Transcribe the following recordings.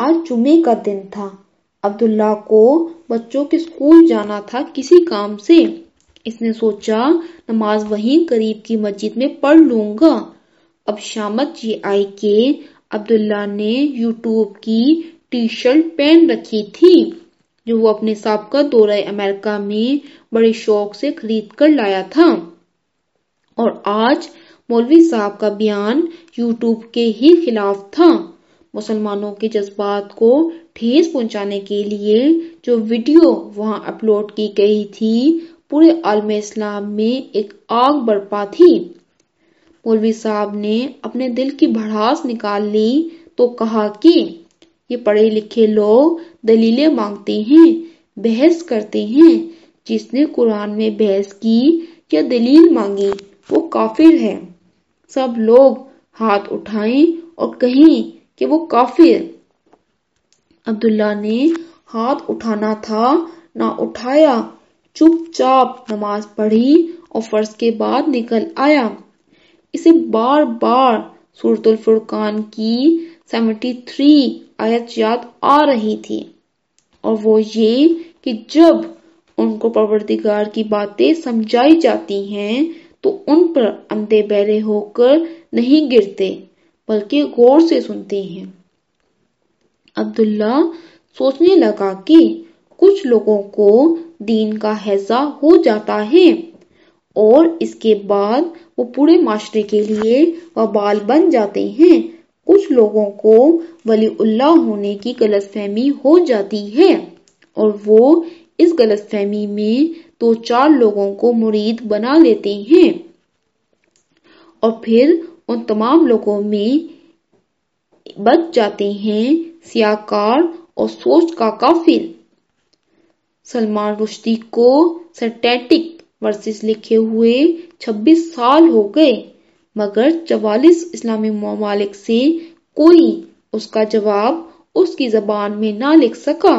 آج جمعے کا دن تھا۔ عبداللہ کو بچوں کے اسکول جانا تھا کسی کام سے۔ اس نے سوچا، نماز وہیں قریب کی مسجد میں پڑھ لوں گا۔ اب شامت یہ آئی کہ عبداللہ نے یوٹیوب کی ٹی شرٹ پہن رکھی تھی، جو وہ اپنے سابقہ دورہ امریکہ میں بڑے شوق سے خرید کر لایا تھا۔ اور آج مولوی صاحب کا بیان یوٹیوب کے ہی خلاف تھا۔ مسلمانوں کے جذبات کو ٹھیس پہنچانے کے لیے جو ویڈیو وہاں اپلوڈ کی گئی تھی، پورے عالم اسلام میں ایک آگ برپا تھی۔ مولوی صاحب نے اپنے دل کی بڑھاس نکال لی تو کہا کہ یہ پڑھے لکھے لوگ دلیلیں مانگتے ہیں، بحث کرتے ہیں۔ جس نے قرآن میں بحث کی یا دلیل مانگی، وہ کافر ہے۔ سب لوگ ہاتھ اٹھائیں اور کہیں کہ وہ کافر عبداللہ نے ہاتھ اٹھانا تھا، نہ اٹھایا۔ چپ چاپ نماز پڑھی اور فرض کے بعد نکل آیا۔ اسے بار بار سورت الفرقان کی سیونٹی تھری آیت یاد آ رہی تھی۔ اور وہ یہ کہ جب ان کو پروردگار کی باتیں سمجھائی جاتی ہیں، تو ان پر اندھے بہرے ہو کر نہیں گرتے۔ بلکہ غور سے سنتے ہیں۔ عبداللہ سوچنے لگا کہ کچھ لوگوں کو دین کا حیضہ ہو جاتا ہے اور اس کے بعد وہ پورے معاشرے کے لیے وبال بن جاتے ہیں۔ کچھ لوگوں کو ولی اللہ ہونے کی غلط فہمی ہو جاتی ہے اور وہ اس غلط فہمی میں دو چار لوگوں کو مرید بنا لیتے ہیں۔ اور پھر ان تمام لوگوں میں بچ جاتے ہیں سیاکار اور سوچ کا کافر۔ سلمان رشدی کو سرٹیٹک ورسز لکھے ہوئے چھبیس سال ہو گئے، مگر چوالیس اسلامی ممالک سے کوئی اس کا جواب اس کی زبان میں نہ لکھ سکا۔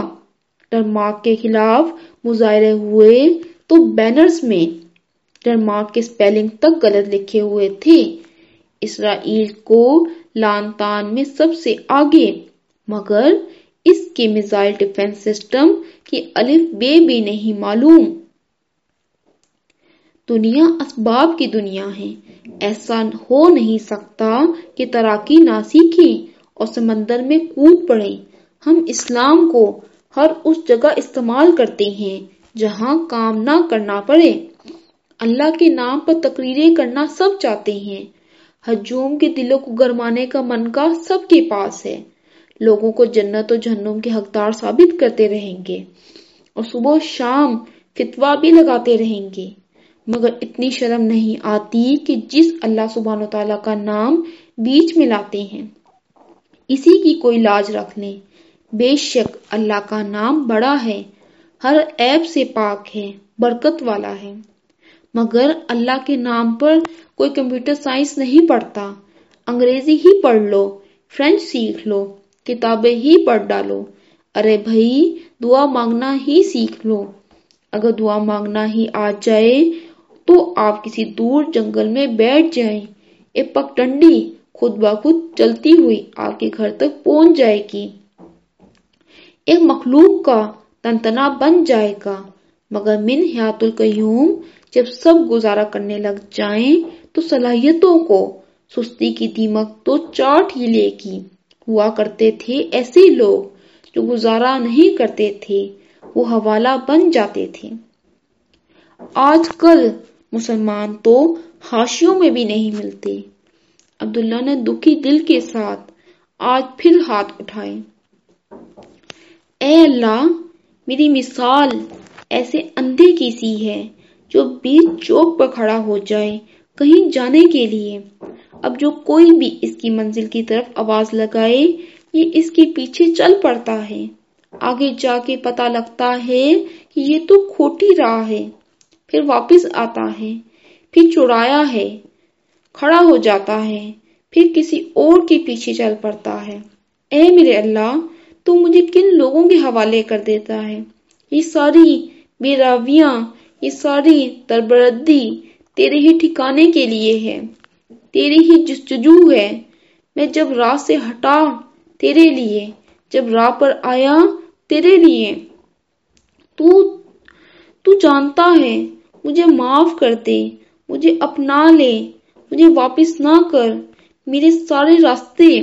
ڈنمارک کے خلاف مظاہرے ہوئے تو بینرز میں ڈنمارک کے سپیلنگ تک غلط لکھے ہوئے تھے۔ اسرائیل کو لان تان میں سب سے آگے۔ مگر اس کے میزائل ڈیفنس سسٹم کی الف بے بھی نہیں معلوم۔ دنیا اسباب کی دنیا ہے۔ ایسا ہو نہیں سکتا کہ تراکی نہ سیکھیں اور سمندر میں کود پڑے ہم اسلام کو ہر اس جگہ استعمال کرتے ہیں جہاں کام نہ کرنا پڑے۔ اللہ کے نام پر تقریریں کرنا سب چاہتے ہیں۔ ہجوم کے دلوں کو گرمانے کا من کا سب کے پاس ہے۔ لوگوں کو جنت و جہنم کے حقدار ثابت کرتے رہیں گے۔ اور صبح شام فتوا بھی لگاتے رہیں گے۔ مگر اتنی شرم نہیں آتی کہ جس اللہ سبحانہ تعالیٰ کا نام بیچ میں لاتے ہیں۔ اسی کی کوئی لاج رکھ لیں۔ بے شک اللہ کا نام بڑا ہے۔ ہر عیب سے پاک ہے، برکت والا ہے۔ مگر اللہ کے نام پر کوئی کمپیوٹر سائنس نہیں پڑھتا۔ انگریزی ہی پڑھ لو، فرینچ سیکھ لو، کتابیں ہی پڑھ ڈالو۔ ارے بھائی، دعا مانگنا ہی سیکھ لو۔ اگر دعا مانگنا ہی آ جائے تو آپ کسی دور جنگل میں بیٹھ جائیں۔ ایک پک ٹنڈی، خود بخود چلتی ہوئی آپ کے گھر تک پہنچ جائے گی۔ ایک مخلوق کا تنتنا بن جائے گا۔ مگر من حیات القیوم جب سب گزارا کرنے لگ جائیں تو صلاحیتوں کو، سستی کی دیمک تو چاٹ ہی لے گی ہوا کرتے تھے ایسے لوگ جو گزارا نہیں کرتے تھے، وہ حوالہ بن جاتے تھے۔ آج کل مسلمان تو ہاشیوں میں بھی نہیں ملتے۔ عبداللہ نے دکھی دل کے ساتھ آج پھر ہاتھ اٹھائے۔ اے اللہ، میری مثال ایسے اندھے کی سی ہے جو بیچ چوک پر کھڑا ہو جائے کہیں جانے کے لیے۔ اب جو کوئی بھی اس کی منزل کی طرف آواز لگائے، یہ اس کے پیچھے چل پڑتا ہے۔ آگے جا کے پتا لگتا ہے کہ یہ تو کھوٹی راہ ہے۔ پھر واپس آتا ہے، پھر چڑایا ہے، کھڑا ہو جاتا ہے، پھر کسی اور کے پیچھے چل پڑتا ہے۔ اے میرے اللہ، تو مجھے کن لوگوں کے حوالے کر دیتا ہے؟ یہ ساری بے راویاں یہ ساری تربردی تیرے ہی ٹھکانے کے لیے ہے۔ تیری ہی جستجو ہے۔ میں جب راہ سے ہٹا تیرے لیے، جب راہ پر آیا تیرے لیے۔ تو تو جانتا ہے، مجھے معاف کر دے، مجھے اپنا لے، مجھے واپس نہ کر۔ میرے سارے راستے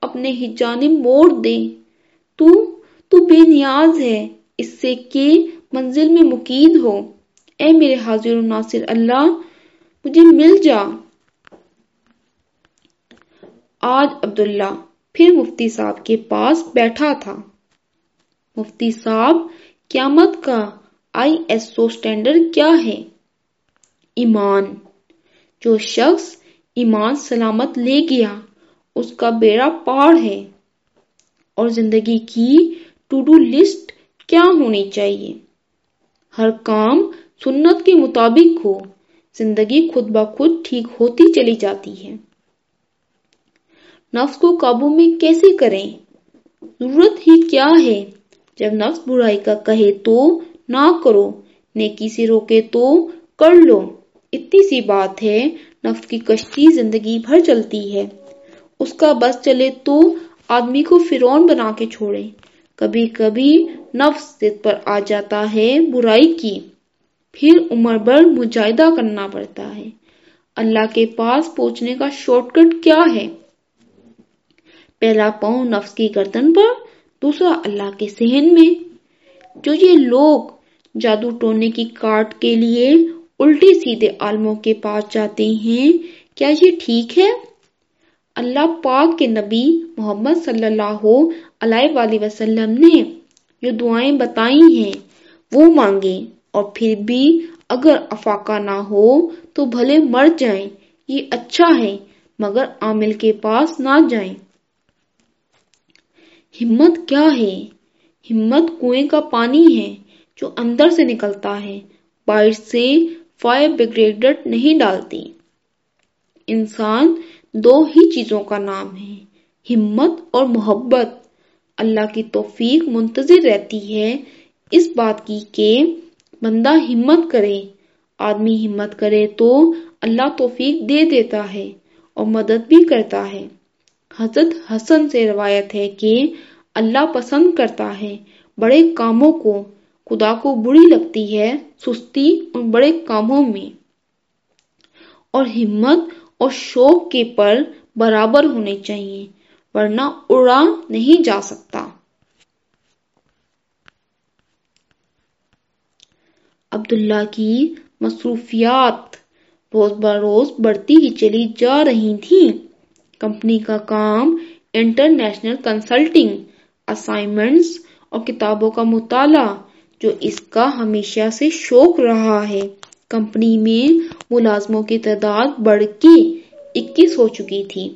اپنے ہی جانب موڑ دے۔ تو تو بے نیاز ہے، اس سے کہ منزل میں مقید ہو۔ اے میرے حاضر و ناصر، اللہ، مجھے مل جا۔ آج عبداللہ پھر مفتی صاحب کے پاس بیٹھا تھا۔ مفتی صاحب، قیامت کا آئی ایس او سٹینڈرڈ کیا ہے؟ ایمان۔ جو شخص ایمان، سلامت لے گیا، اس کا بیڑا پار ہے۔ اور زندگی کی ٹو ڈو لسٹ کیا ہونی چاہیے؟ ہر کام سنت کے مطابق ہو، زندگی خود بخود ٹھیک ہوتی چلی جاتی ہے۔ نفس کو قابو میں کیسے کریں؟ ضرورت ہی کیا ہے؟ جب نفس برائی کا کہے تو نہ کرو، نیکی سے روکے تو کر لو۔ اتنی سی بات ہے، نفس کی کشتی زندگی بھر چلتی ہے۔ اس کا بس چلے تو آدمی کو فرون بنا کے چھوڑے۔ کبھی کبھی نفس ضد پر آ جاتا ہے برائی کی۔ پھر عمر بھر مجاہدہ کرنا پڑتا ہے۔ اللہ کے پاس پہنچنے کا شارٹ کٹ کیا ہے؟ پہلا پاؤں نفس کی گردن پر، دوسرا اللہ کے سہن میں۔ جو یہ لوگ جادو ٹونے کی کاٹ کے لیے الٹے سیدھے عالموں کے پاس جاتے ہیں، کیا یہ ٹھیک ہے؟ اللہ پاک کے نبی محمد صلی اللہ علیہ وآلہ وسلم نے جو دعائیں بتائی ہیں، وہ مانگے اور پھر بھی اگر افاقہ نہ ہو تو بھلے مر جائیں، یہ اچھا ہے، مگر عامل کے پاس نہ جائیں۔ ہمت کیا ہے؟ ہمت کنویں کا پانی ہے جو اندر سے نکلتا ہے، باہر سے فائر بریگیڈ نہیں ڈالتی۔ انسان دو ہی چیزوں کا نام ہے، ہمت اور محبت۔ اللہ کی توفیق منتظر رہتی ہے اس بات کی کہ بندہ ہمت کرے، آدمی ہمت کرے تو اللہ توفیق دے دیتا ہے اور مدد بھی کرتا ہے۔ حضرت حسن سے روایت ہے کہ اللہ پسند کرتا ہے، بڑے کاموں کو، خدا کو بری لگتی ہے، سستی ان بڑے کاموں میں۔ اور ہمت اور شوق کے پر برابر ہونے چاہیے، ورنہ اڑا نہیں جا سکتا۔ عبداللہ کی مصروفیات روز بروز بڑھتی ہی چلی جا رہی تھی کمپنی کا کام انٹرنیشنل کنسلٹنگ، اسائنمنٹس اور کتابوں کا مطالعہ، جو اس کا ہمیشہ سے شوق رہا ہے۔ کمپنی میں ملازموں کی تعداد بڑھ کے اکیس ہو چکی تھی۔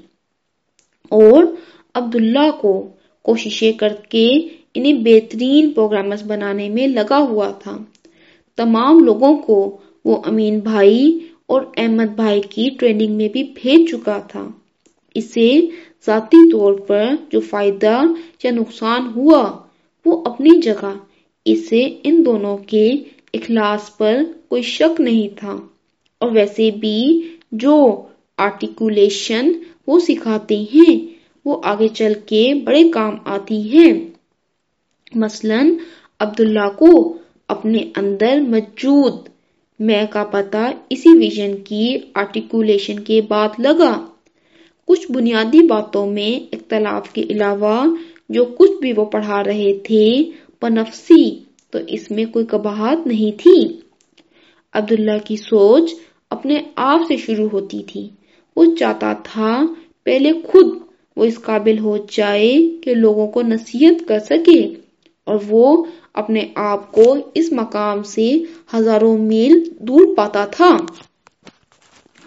اور عبداللہ کو کوششیں کر کے انہیں بہترین پروگرامرز بنانے میں لگا ہوا تھا۔ تمام لوگوں کو وہ امین بھائی اور احمد بھائی کی ٹریننگ میں بھی بھیج چکا تھا۔ اسے ذاتی طور پر جو فائدہ یا نقصان ہوا، وہ اپنی جگہ، اسے ان دونوں کے اخلاص پر کوئی شک نہیں تھا۔ اور ویسے بھی جو آرٹیکولیشن وہ سکھاتے ہیں، وہ آگے چل کے بڑے کام آتی ہے مثلا عبداللہ کو اپنے اندر موجود۔ میں کا پتہ اسی ویژن کی آرٹیکولیشن کے بعد لگا۔ کچھ بنیادی باتوں میں اختلاف کے علاوہ جو کچھ بھی وہ پڑھا رہے تھے پنفسی تو اس میں کوئی کباہت نہیں تھی۔ عبداللہ کی سوچ اپنے آپ سے شروع ہوتی تھی۔ وہ چاہتا تھا پہلے خود وہ اس قابل ہو جائے کہ لوگوں کو نصیحت کر سکے۔ اور وہ اپنے آپ کو اس مقام سے ہزاروں میل دور پاتا تھا۔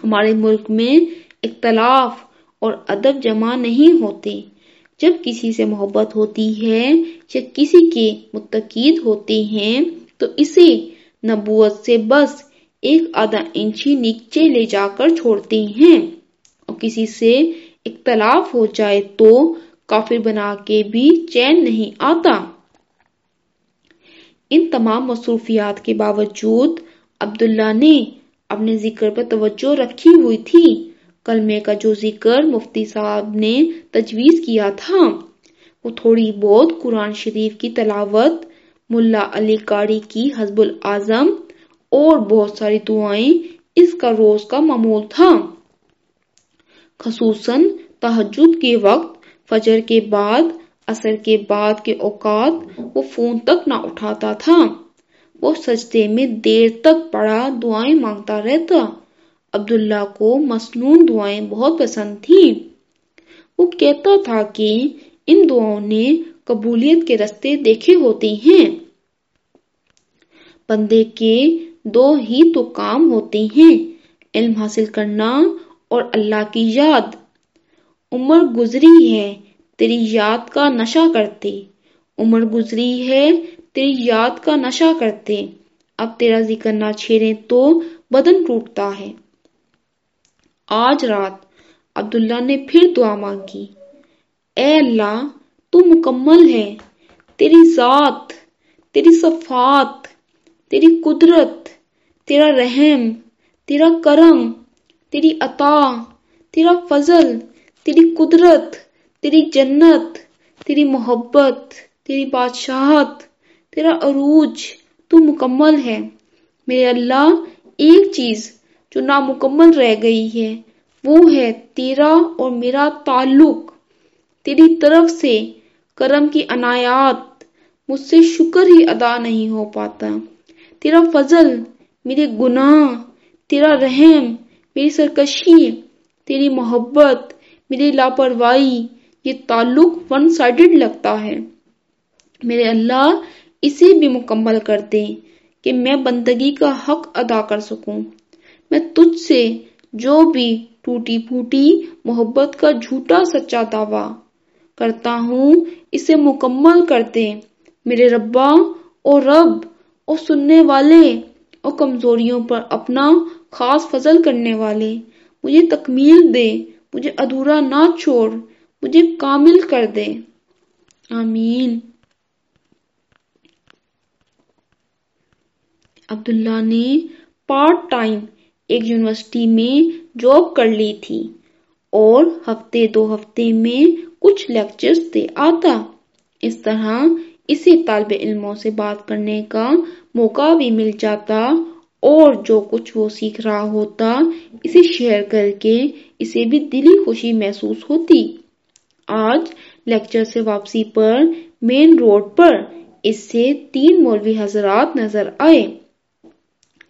ہمارے ملک میں اختلاف اور ادب جمع نہیں ہوتے۔ جب کسی سے محبت ہوتی ہے یا کسی کے متقید ہوتے ہیں، تو اسے نبوت سے بس ایک آدھا انچی نیچے لے جا کر چھوڑتے ہیں۔ اور کسی سے اختلاف ہو جائے تو کافر بنا کے بھی چین نہیں آتا۔ ان تمام مصروفیات کے باوجود عبداللہ نے اپنے ذکر پر توجہ رکھی ہوئی تھی۔ کلمے کا جو ذکر مفتی صاحب نے تجویز کیا تھا، وہ تھوڑی بہت قرآن شریف کی تلاوت، ملا علی کاری کی حزب العظم اور بہت ساری دعائیں اس کا روز کا معمول تھا۔ خصوصاً تحجد کے وقت، فجر کے بعد اثر کے بعد کے اوقات وہ فون تک نہ اٹھاتا تھا۔ وہ سجدے میں دیر تک پڑا دعائیں مانگتا رہتا۔ عبداللہ کو مصنون دعائیں بہت پسند تھی وہ کہتا تھا کہ ان دعاؤں نے قبولیت کے رستے دیکھے ہوتے ہیں۔ بندے کے دو ہی تو کام ہوتے ہیں، علم حاصل کرنا اور اللہ کی یاد۔ عمر گزری ہے تیری یاد کا نشہ کرتے۔ عمر گزری ہے، تیری یاد کا نشہ کرتے۔ اب تیرا ذکر نہ چھیڑے تو بدن ٹوٹتا ہے۔ آج رات عبداللہ نے پھر دعا مانگی۔ اے اللہ، تو مکمل ہے۔ تیری ذات، تیری صفات، تیری قدرت، تیرا رحم، تیرا کرم، تیری عطا، تیرا فضل، تیری قدرت۔ تیری جنت، تیری محبت، تیری بادشاہت، تیرا عروج، تو مکمل ہے۔ میرے اللہ، ایک چیز جو نامکمل رہ گئی ہے، وہ ہے تیرا اور میرا تعلق۔ تیری طرف سے کرم کی عنایات مجھ سے شکر ہی ادا نہیں ہو پاتا۔ تیرا فضل، میرے گناہ، تیرا رحم، میری سرکشی، تیری محبت، میری لاپرواہی یہ تعلق ون سائڈڈ لگتا ہے۔ میرے اللہ، اسے بھی مکمل کر دے کہ میں بندگی کا حق ادا کر سکوں۔ میں تجھ سے جو بھی ٹوٹی پھوٹی محبت کا جھوٹا سچا دعویٰ کرتا ہوں، اسے مکمل کرتے میرے ربا اور رب اور سننے والے اور کمزوریوں پر اپنا خاص فضل کرنے والے، مجھے تکمیل دے، مجھے ادھورا نہ چھوڑ۔ مجھے کامل کر دے۔ آمین۔ عبداللہ نے پارٹ ٹائم ایک یونیورسٹی میں جاب کر لی تھی اور ہفتے دو ہفتے میں کچھ لیکچرز دے آتا۔ اس طرح اسے طالب علموں سے بات کرنے کا موقع بھی مل جاتا اور جو کچھ وہ سیکھ رہا ہوتا، اسے شیئر کر کے اسے بھی دلی خوشی محسوس ہوتی۔ آج لیکچر سے واپسی پر مین روڈ پر اس سے تین مولوی حضرات نظر آئے،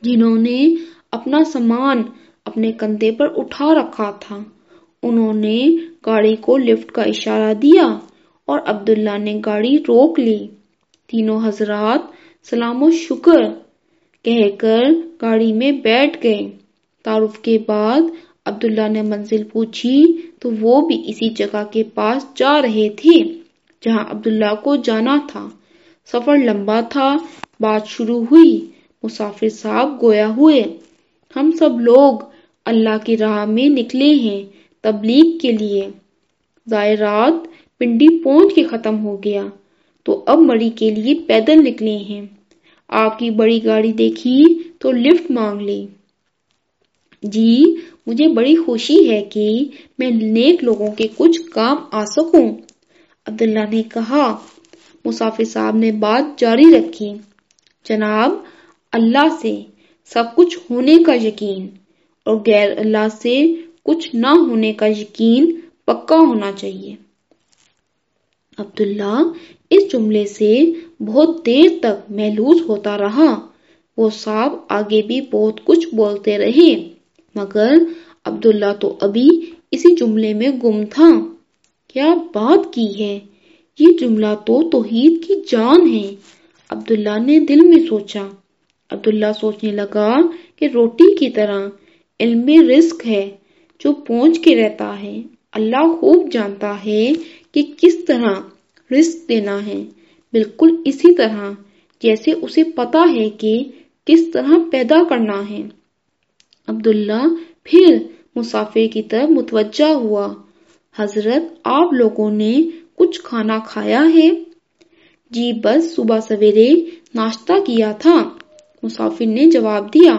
جنہوں نے اپنا سامان اپنے کندھے پر اٹھا رکھا تھا۔ انہوں نے گاڑی کو لفٹ کا اشارہ دیا اور عبداللہ نے گاڑی روک لی۔ تینوں حضرات سلام و شکر کہہ کر گاڑی میں بیٹھ گئے۔ تعارف کے بعد عبداللہ نے منزل پوچھی تو وہ بھی اسی جگہ کے پاس جا رہے تھے جہاں عبداللہ کو جانا تھا۔ سفر لمبا تھا، بات شروع ہوئی، مسافر صاحب گویا ہوئے۔ ہم سب لوگ اللہ کی راہ میں نکلے ہیں تبلیغ کے لیے۔ زائرات پنڈی پہنچ کے ختم ہو گیا۔ تو اب مڑی کے لیے پیدل نکلے ہیں۔ آپ کی بڑی گاڑی دیکھی تو لفٹ مانگ لی۔ جی مجھے بڑی خوشی ہے کہ میں نیک لوگوں کے کچھ کام آ سکوں۔ عبداللہ نے کہا مسافر صاحب نے بات جاری رکھی۔ جناب، اللہ سے سب کچھ ہونے کا یقین، اور غیر اللہ سے کچھ نہ ہونے کا یقین پکا ہونا چاہیے۔ عبداللہ اس جملے سے بہت دیر تک محلوز ہوتا رہا۔ وہ صاحب آگے بھی بہت کچھ بولتے رہے۔ مگر عبداللہ تو ابھی اسی جملے میں گم تھا۔ کیا بات کی ہے؟ یہ جملہ تو توحید کی جان ہے۔ عبداللہ نے دل میں سوچا۔ عبداللہ سوچنے لگا کہ روٹی کی طرح علم رزق ہے جو پہنچ کے رہتا ہے۔ اللہ خوب جانتا ہے کہ کس طرح رزق دینا ہے۔ بالکل اسی طرح جیسے اسے پتا ہے کہ کس طرح پیدا کرنا ہے۔ عبداللہ پھر مسافر کی طرف متوجہ ہوا۔ حضرت، آپ لوگوں نے کچھ کھانا کھایا ہے؟ جی بس، صبح سویرے ناشتہ کیا تھا۔ مسافر نے جواب دیا۔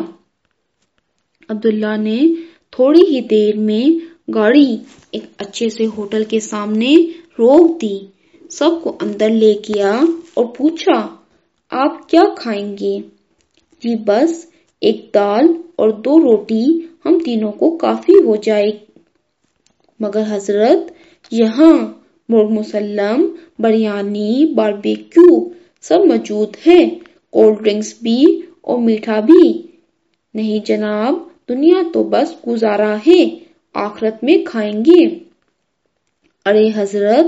عبداللہ نے تھوڑی ہی دیر میں گاڑی ایک اچھے سے ہوٹل کے سامنے روک دی۔ سب کو اندر لے گیا اور پوچھا، آپ کیا کھائیں گے؟ جی بس ایک دال اور دو روٹی ہم تینوں کو کافی ہو جائے۔ مگر حضرت، یہاں مرغ مسلم، بریانی، باربیکیو سب موجود ہے کولڈ ڈرنکس بھی اور میٹھا بھی۔ نہیں جناب، دنیا تو بس گزارا ہے، آخرت میں کھائیں گے۔ ارے حضرت،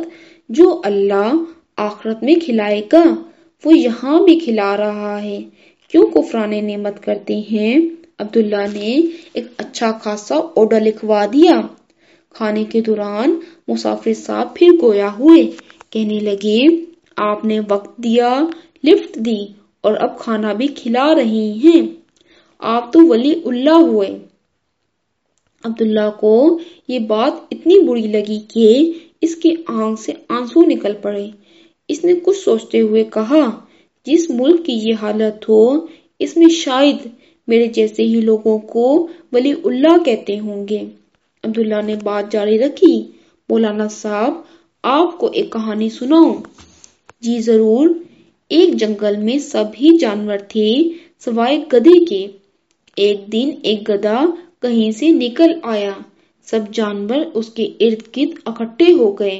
جو اللہ آخرت میں کھلائے گا، وہ یہاں بھی کھلا رہا ہے۔ کیوں کفران نعمت کرتے ہیں؟ عبداللہ نے ایک اچھا خاصا آرڈر لکھوا دیا۔ کھانے کے دوران مسافر صاحب پھر گویا ہوئے، کہنے لگے، آپ نے وقت دیا، لفٹ دی، اور اب کھانا بھی کھلا رہی ہیں۔ آپ تو ولی اللہ ہوئے۔ عبداللہ کو یہ بات اتنی بری لگی کہ اس کی آنکھ سے آنسو نکل پڑے۔ اس نے کچھ سوچتے ہوئے کہا جس ملک کی یہ حالت ہو، اس میں شاید میرے جیسے ہی لوگوں کو ولی اللہ کہتے ہوں گے۔ عبداللہ نے بات جاری رکھی۔ مولانا صاحب، آپ کو ایک کہانی سناؤں۔ جی ضرور، ایک جنگل میں سب ہی جانور تھے سوائے گدے کے۔ ایک دن ایک گدا کہیں سے نکل آیا۔ سب جانور اس کے ارد گرد اکٹھے ہو گئے۔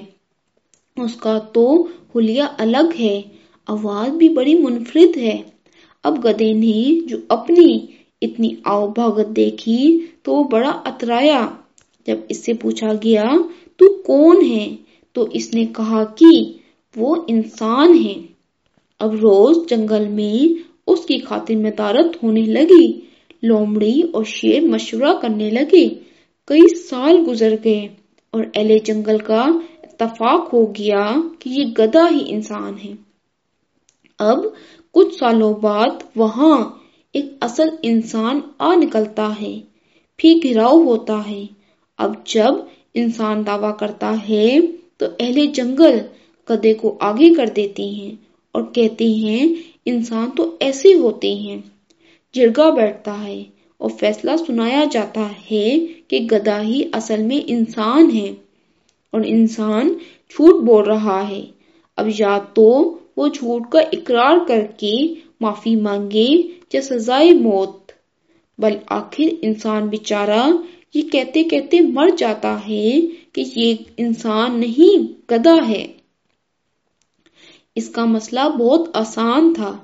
اس کا تو حلیہ الگ ہے۔ آواز بھی بڑی منفرد ہے۔ اب گدے نے جو اپنی اتنی آؤ بھاگت دیکھی تو بڑا اترایا۔ جب اس سے پوچھا گیا، تو کون ہے؟ تو اس نے کہا کہ وہ انسان ہے۔ اب روز جنگل میں اس کی خاطر میں ہونے لگی۔ لومڑی اور شیر مشورہ کرنے لگے۔ کئی سال گزر گئے اور اہل جنگل کا اتفاق ہو گیا کہ یہ گدا ہی انسان ہے۔ اب کچھ سالوں بعد وہاں ایک اصل انسان آ نکلتا ہے، پھر گھراؤ ہوتا ہے۔ اب جب انسان دعویٰ کرتا ہے تو اہل جنگل گدے کو آگے کر دیتے ہیں اور کہتے ہیں، انسان تو ایسے ہوتے ہیں۔ جرگا بیٹھتا ہے اور فیصلہ سنایا جاتا ہے کہ گدا ہی اصل میں انسان ہے۔ اور انسان جھوٹ بول رہا ہے۔ اب یا تو وہ جھوٹ کا اقرار کر کے معافی مانگے یا سزائے موت۔ بل آخر انسان بیچارہ یہ کہتے کہتے مر جاتا ہے کہ یہ انسان نہیں گدا ہے۔ اس کا مسئلہ بہت آسان تھا۔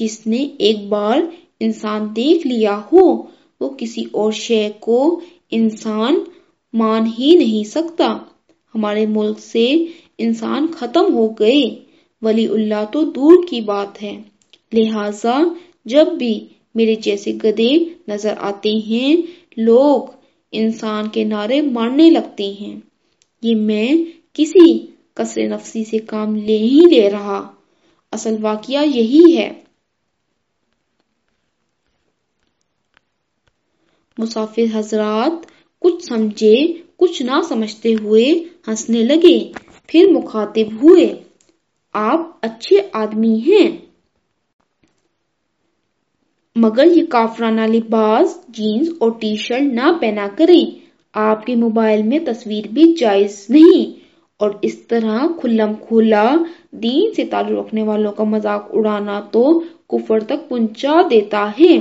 جس نے ایک بار انسان دیکھ لیا ہو، وہ کسی اور شے کو انسان مان ہی نہیں سکتا۔ ہمارے ملک سے انسان ختم ہو گئے۔ ولی اللہ تو دور کی بات ہے۔ لہذا جب بھی میرے جیسے گدے نظر آتے ہیں، لوگ انسان کے نعرے مارنے لگتے ہیں۔ یہ میں کسی کثر نفسی سے کام لے ہی لے رہا۔ اصل واقعہ یہی ہے۔ مسافر حضرات کچھ سمجھے، کچھ نہ سمجھتے ہوئے ہنسنے لگے، پھر مخاطب ہوئے۔ آپ اچھے آدمی ہیں۔ مگر یہ کافرانہ لباس، جینز اور ٹی شرٹ نہ پہنا کریں۔ آپ کے موبائل میں تصویر بھی جائز نہیں۔ اور اس طرح کھلم کھلا دین سے تعلق رکھنے والوں کا مذاق اڑانا تو کفر تک پہنچا دیتا ہے۔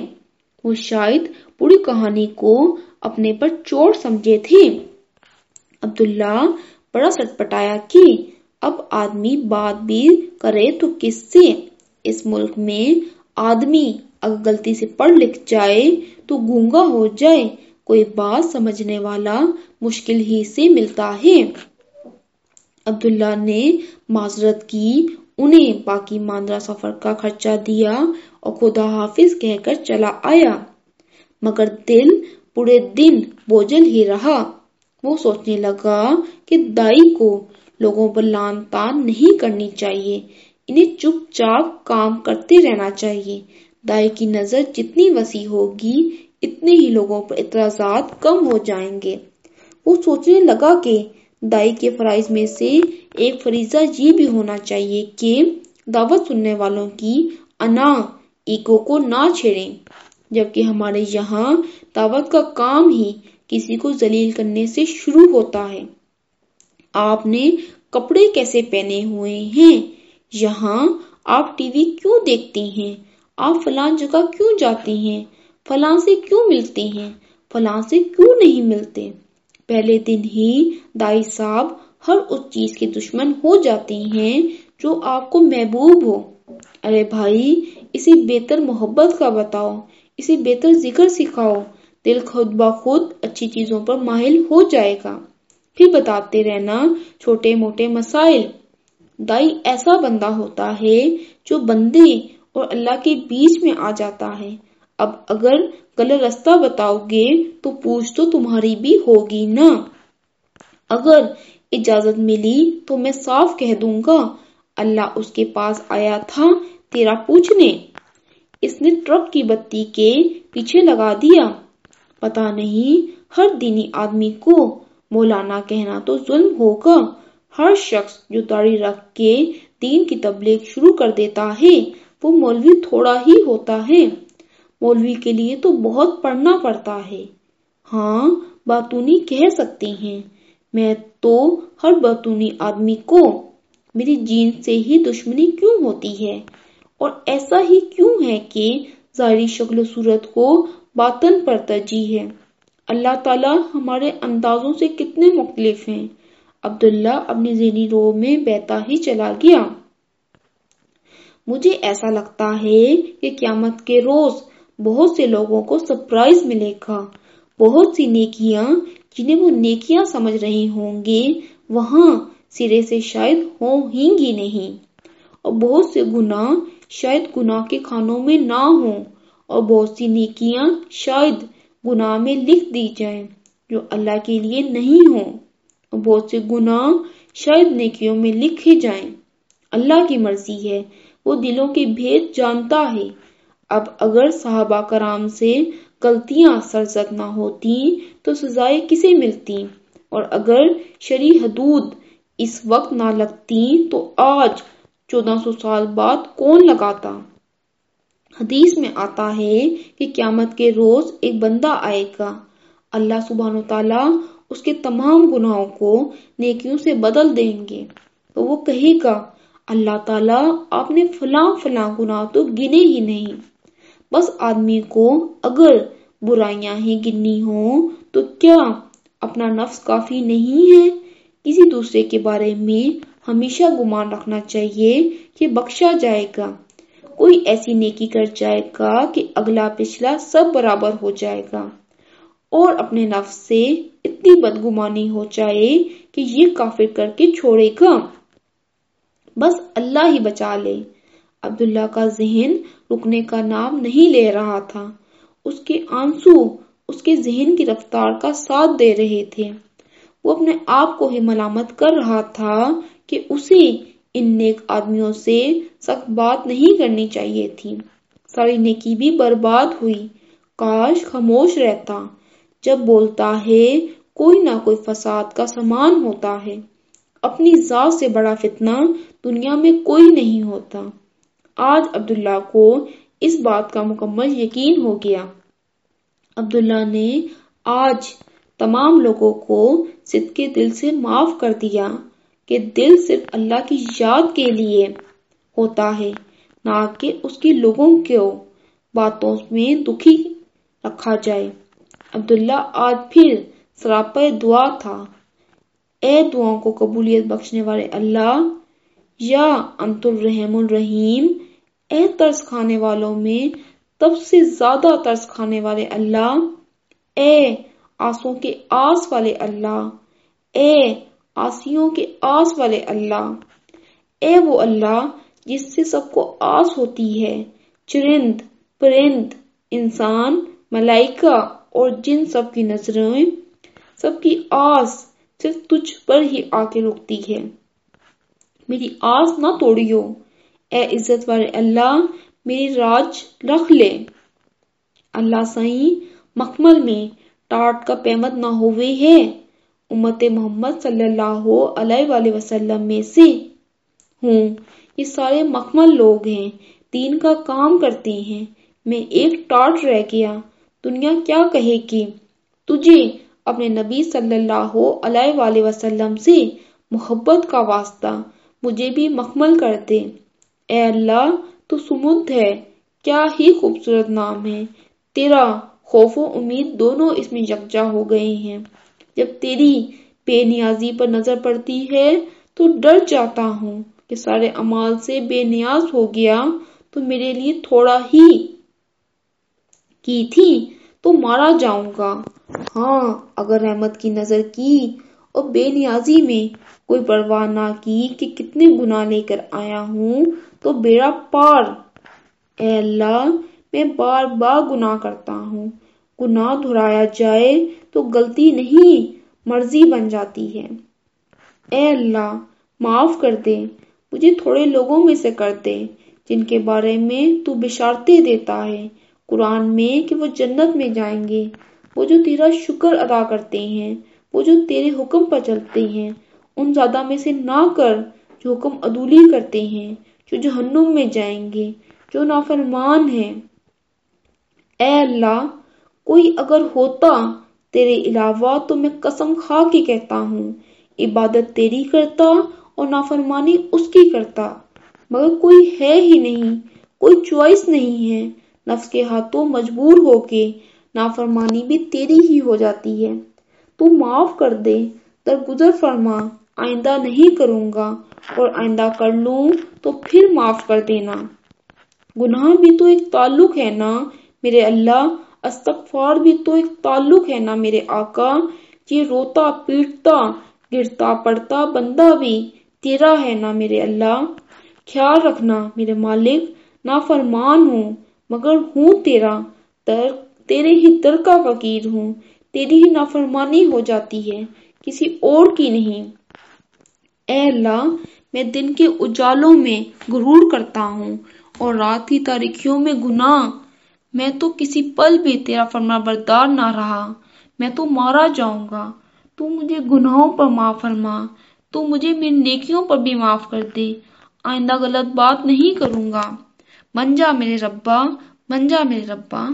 وہ شاید پوری کہانی کو اپنے پر چوٹ سمجھے تھے۔ عبداللہ بڑا سٹ پٹایا کی اب آدمی بات بھی کرے تو کس سے؟ اس ملک میں آدمی اگر غلطی سے پڑھ لکھ جائے تو گونگا ہو جائے۔ کوئی بات سمجھنے والا مشکل ہی سے ملتا ہے۔ عبداللہ نے معذرت کی، انہیں باقی ماندرا سفر کا خرچہ دیا اور خدا حافظ کہہ کر چلا آیا۔ مگر دل پورے دن بوجھل ہی رہا۔ وہ سوچنے لگا کہ دائی کو لوگوں پر لان تان نہیں کرنی چاہیے۔ انہیں چپ چاپ کام کرتے رہنا چاہیے۔ دائی کی نظر جتنی وسیع ہوگی، اتنے ہی لوگوں پر اعتراضات کم ہو جائیں گے۔ وہ سوچنے لگا کہ دائی کے فرائض میں سے ایک فریضہ یہ بھی ہونا چاہیے کہ دعوت سننے والوں کی انا، ایگو کو نہ چھیڑیں۔ جبکہ ہمارے یہاں دعوت کا کام ہی کسی کو ذلیل کرنے سے شروع ہوتا ہے۔ آپ نے کپڑے کیسے پہنے ہوئے ہیں؟ یہاں آپ ٹی وی کیوں دیکھتے ہیں؟ آپ فلاں جگہ کیوں جاتے ہیں؟ فلاں سے کیوں ملتے ہیں؟ فلاں سے کیوں نہیں ملتے؟ پہلے دن ہی دائی صاحب ہر اس چیز کے دشمن ہو جاتے ہیں جو آپ کو محبوب ہو۔ ارے بھائی، اسے بہتر محبت کا بتاؤ، اسے بہتر ذکر سکھاؤ۔ دل خود بخود اچھی چیزوں پر ماہل ہو جائے گا۔ پھر بتاتے رہنا چھوٹے موٹے مسائل۔ دائی ایسا بندہ ہوتا ہے جو بندے اور اللہ کے بیچ میں آ جاتا ہے۔ اب اگر غلط رستہ بتاؤ گے تو پوچھ تو تمہاری بھی ہوگی نا۔ اگر اجازت ملی تو میں صاف کہہ دوں گا، اللہ اس کے پاس آیا تھا تیرا پوچھنے۔ اس نے ٹرک کی بتی کے پیچھے لگا دیا۔ پتا نہیں ہر دینی آدمی کو مولانا کہنا تو ظلم ہوگا ہر شخص جو داڑھی رکھ کے دین کی تبلیغ شروع کر دیتا ہے، وہ مولوی تھوڑا ہی ہوتا ہے۔ مولوی کے لیے تو بہت پڑھنا پڑتا ہے۔ ہاں باتونی کہہ سکتے ہیں۔ میں تو ہر باتونی آدمی کو میری جین سے ہی دشمنی کیوں ہوتی ہے؟ اور ایسا ہی کیوں ہے کہ ظاہری شکل و صورت کو باطن پر ترجیح ہے؟ اللہ تعالی ہمارے اندازوں سے کتنے مختلف ہیں۔ عبداللہ اپنی ذہنی رو میں بہتا ہی چلا گیا۔ مجھے ایسا لگتا ہے کہ قیامت کے روز بہت سے لوگوں کو سرپرائز ملے گا۔ بہت سی نیکیاں جنہیں وہ نیکیاں سمجھ رہی ہوں گے، وہاں سرے سے شاید ہوں ہی گی نہیں۔ اور بہت سے گناہ شاید گناہ کے خانوں میں نہ ہوں۔ اور بہت سی نیکیاں شاید گناہ میں لکھ دی جائیں جو اللہ کے لیے نہیں ہوں۔ اور بہت سے گناہ شاید نیکیوں میں لکھے جائیں۔ اللہ کی مرضی ہے، وہ دلوں کے بھید جانتا ہے۔ اب اگر صحابہ کرام سے غلطیاں سرزد نہ ہوتی تو سزائیں کسے ملتی اور اگر شری حدود اس وقت نہ لگتی تو آج چودہ سو سال بعد کون لگاتا؟ حدیث میں آتا ہے کہ قیامت کے روز ایک بندہ آئے گا۔ اللہ سبحانہ تعالی اس کے تمام گناہوں کو نیکیوں سے بدل دیں گے۔ تو وہ کہے گا، اللہ تعالیٰ آپ نے فلاں فلاں گناہ تو گنے ہی نہیں۔ بس آدمی کو اگر برائیاں ہی گننی ہوں تو کیا اپنا نفس کافی نہیں ہے؟ کسی دوسرے کے بارے میں ہمیشہ گمان رکھنا چاہیے کہ بخشا جائے گا۔ کوئی ایسی نیکی کر جائے گا کہ اگلا پچھلا سب برابر ہو جائے گا۔ اور اپنے نفس سے اتنی بدگمانی ہو جائے کہ یہ کافر کر کے چھوڑے گا۔ بس اللہ ہی بچا لے۔ عبداللہ کا ذہن رکنے کا نام نہیں لے رہا تھا۔ اس کے آنسو اس کے ذہن کی رفتار کا ساتھ دے رہے تھے۔ وہ اپنے آپ کو ہی ملامت کر رہا تھا کہ اسے ان نیک آدمیوں سے سخت بات نہیں کرنی چاہیے تھی۔ ساری نیکی بھی برباد ہوئی۔ کاش خاموش رہتا۔ جب بولتا ہے، کوئی نہ کوئی فساد کا سامان ہوتا ہے۔ اپنی ذات سے بڑا فتنہ دنیا میں کوئی نہیں ہوتا۔ آج عبداللہ کو اس بات کا مکمل یقین ہو گیا۔ عبداللہ نے آج تمام لوگوں کو صدقے دل سے معاف کر دیا۔ کہ دل صرف اللہ کی یاد کے لیے ہوتا ہے، نہ کہ اس کے لوگوں کو باتوں میں دکھی رکھا جائے۔ عبداللہ آج پھر سراپے دعا تھا۔ اے دعاؤں کو قبولیت بخشنے والے اللہ، یا انت الرحم الرحیم، اے ترس کھانے والوں میں تب سے زیادہ ترس کھانے والے اللہ، اے آسوں کے آس والے اللہ، اے آسیوں کے آس والے اللہ۔ اے وہ اللہ جس سے سب کو آس ہوتی ہے، چرند، پرند، انسان، ملائکہ اور جن سب کی نظریں، سب کی آس صرف تجھ پر ہی آ کے رکتی ہے۔ میری آس نہ توڑیو۔ اے عزت والے اللہ، میری راج رکھ لے۔ اللہ سائیں مکمل میں ٹاٹ کا پیمت نہ ہوئے ہے۔ امت محمد صلی اللہ علیہ وآلہ وسلم میں سے ہوں۔ یہ سارے مکمل لوگ ہیں، دین کا کام کرتے ہیں۔ میں ایک ٹاٹ رہ گیا۔ دنیا کیا کہے گی؟ تجھے اپنے نبی صلی اللہ علیہ وآلہ وسلم سے محبت کا واسطہ مجھے بھی مخمل کر دے۔ اے اللہ، تو سمد ہے۔ کیا ہی خوبصورت نام ہے۔ تیرا خوف و امید دونوں اس میں یکجا ہو گئے ہیں۔ جب تیری بے نیازی پر نظر پڑتی ہے، تو ڈر جاتا ہوں کہ سارے امال سے بے نیاز ہو گیا، تو میرے لیے تھوڑا ہی کی تھی تو مارا جاؤں گا۔ ہاں اگر رحمت کی نظر کی اور بے نیازی میں کوئی پرواہ نہ کی کہ کتنے گناہ لے کر آیا ہوں، تو بیڑا پار۔ اے اللہ، میں بار بار گناہ کرتا ہوں۔ گناہ دہرایا جائے تو غلطی نہیں، مرضی بن جاتی ہے۔ اے اللہ، معاف کر دے، مجھے تھوڑے لوگوں میں سے کر دے جن کے بارے میں تو بشارتیں دیتا ہے۔ قرآن میں کہ وہ جنت میں جائیں گے۔ وہ جو تیرا شکر ادا کرتے ہیں، وہ جو تیرے حکم پر چلتے ہیں، ان زیادہ میں سے نہ کر جو حکم عدولی کرتے ہیں، جو جہنم میں جائیں گے، جو نافرمان ہیں۔ اے اللہ کوئی اگر ہوتا تیرے علاوہ تو میں قسم کھا کے کہتا ہوں، عبادت تیری کرتا اور نافرمانی اس کی کرتا۔ مگر کوئی ہے ہی نہیں، کوئی چوائس نہیں ہے۔ نفس کے ہاتھوں مجبور ہو کے نافرمانی بھی تیری ہی ہو جاتی ہے۔ تو معاف کر دے، درگزر فرما، آئندہ نہیں کروں گا اور آئندہ کر لوں تو پھر معاف کر دینا۔ گناہ بھی تو ایک تعلق ہے نا، میرے اللہ استغفار بھی تو ایک تعلق ہے نا میرے آقا یہ روتا، پیٹتا، گرتا پڑتا بندہ بھی تیرا ہے نا میرے اللہ۔ خیال رکھنا میرے مالک، نافرمان ہوں، مگر ہوں تیرا۔ در تیرے ہی در کا فقیر ہوں، تیری ہی نافرمانی ہو جاتی ہے، کسی اور کی نہیں۔ اے اللہ، میں دن کے اجالوں میں غرور کرتا ہوں، اور رات کی تاریخیوں میں گناہ میں تو کسی پل بھی تیرا فرما بردار نہ رہا۔ میں تو مارا جاؤں گا۔ تو مجھے گناہوں پر معاف فرما۔ تو مجھے میری نیکیوں پر بھی معاف کر دے۔ آئندہ غلط بات نہیں کروں گا۔ منجا میرے ربا۔ منجا میرے ربا۔